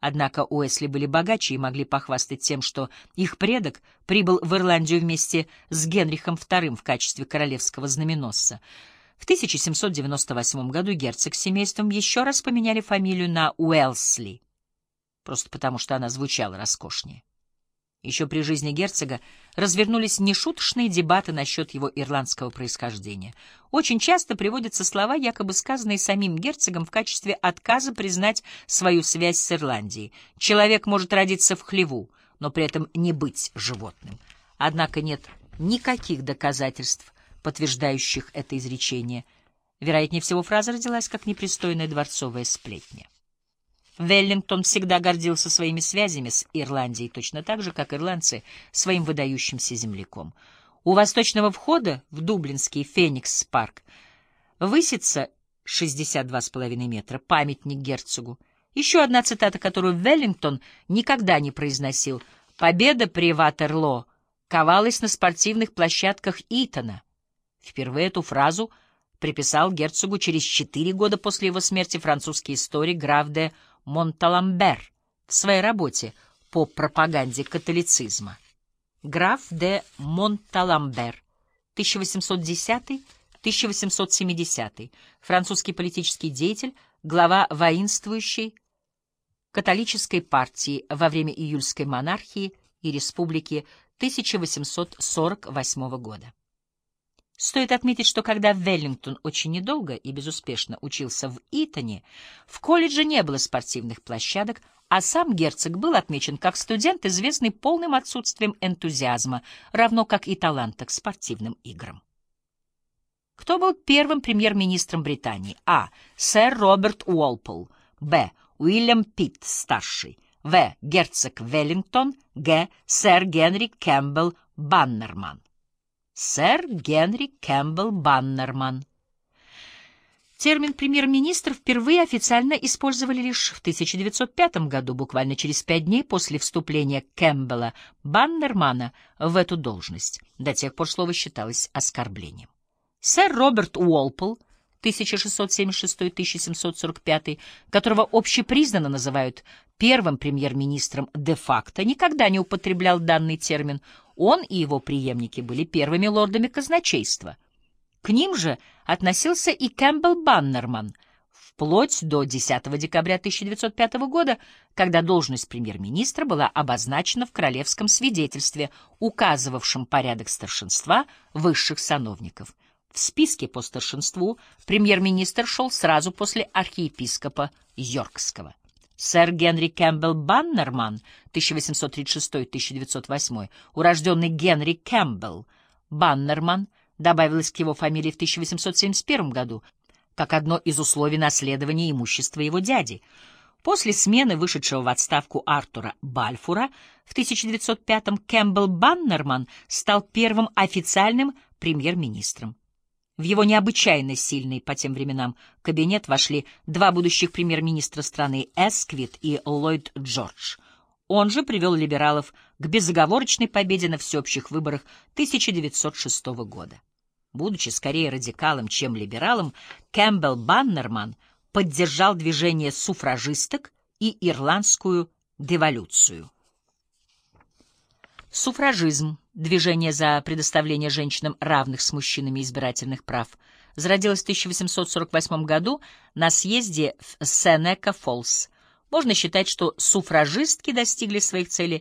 Однако Уэсли были богаче и могли похвастать тем, что их предок прибыл в Ирландию вместе с Генрихом II в качестве королевского знаменосца. В 1798 году герцог с семейством еще раз поменяли фамилию на Уэлсли, просто потому что она звучала роскошнее. Еще при жизни герцога развернулись нешуточные дебаты насчет его ирландского происхождения. Очень часто приводятся слова, якобы сказанные самим герцогом в качестве отказа признать свою связь с Ирландией. Человек может родиться в хлеву, но при этом не быть животным. Однако нет никаких доказательств, подтверждающих это изречение. Вероятнее всего, фраза родилась как непристойная дворцовая сплетня. Веллингтон всегда гордился своими связями с Ирландией, точно так же, как ирландцы своим выдающимся земляком. У восточного входа в Дублинский Феникс-парк высится 62,5 метра памятник герцогу. Еще одна цитата, которую Веллингтон никогда не произносил. «Победа при Ватерлоо ковалась на спортивных площадках Итона». Впервые эту фразу приписал герцогу через четыре года после его смерти французский историк граф де Монталамбер в своей работе по пропаганде католицизма. Граф де Монталамбер, 1810-1870, французский политический деятель, глава воинствующей католической партии во время июльской монархии и республики 1848 года. Стоит отметить, что когда Веллингтон очень недолго и безуспешно учился в Итоне, в колледже не было спортивных площадок, а сам герцог был отмечен как студент, известный полным отсутствием энтузиазма, равно как и таланта к спортивным играм. Кто был первым премьер-министром Британии? А. Сэр Роберт Уолпол. Б. Уильям Питт, старший. В. Герцог Веллингтон. Г. Сэр Генри Кэмпбелл Баннерман сэр Генри Кэмпбелл Баннерман. Термин «премьер-министр» впервые официально использовали лишь в 1905 году, буквально через пять дней после вступления Кэмпбелла Баннермана в эту должность. До тех пор слово считалось оскорблением. Сэр Роберт Уолпол 1676-1745, которого общепризнанно называют первым премьер-министром де-факто, никогда не употреблял данный термин. Он и его преемники были первыми лордами казначейства. К ним же относился и Кэмпбелл Баннерман, вплоть до 10 декабря 1905 года, когда должность премьер-министра была обозначена в королевском свидетельстве, указывавшем порядок старшинства высших сановников — в списке по старшинству премьер-министр шел сразу после архиепископа Йоркского. Сэр Генри Кэмпбелл Баннерман, 1836-1908, урожденный Генри Кэмпбелл Баннерман, добавилось к его фамилии в 1871 году, как одно из условий наследования имущества его дяди. После смены вышедшего в отставку Артура Бальфура в 1905-м Кэмпбелл Баннерман стал первым официальным премьер-министром. В его необычайно сильный по тем временам кабинет вошли два будущих премьер-министра страны Эсквит и Ллойд Джордж. Он же привел либералов к безоговорочной победе на всеобщих выборах 1906 года. Будучи скорее радикалом, чем либералом, Кэмпбелл Баннерман поддержал движение суфражисток и ирландскую деволюцию. Суфражизм Движение за предоставление женщинам равных с мужчинами избирательных прав зародилось в 1848 году на съезде в Сенека-Фоллс. Можно считать, что суфражистки достигли своих целей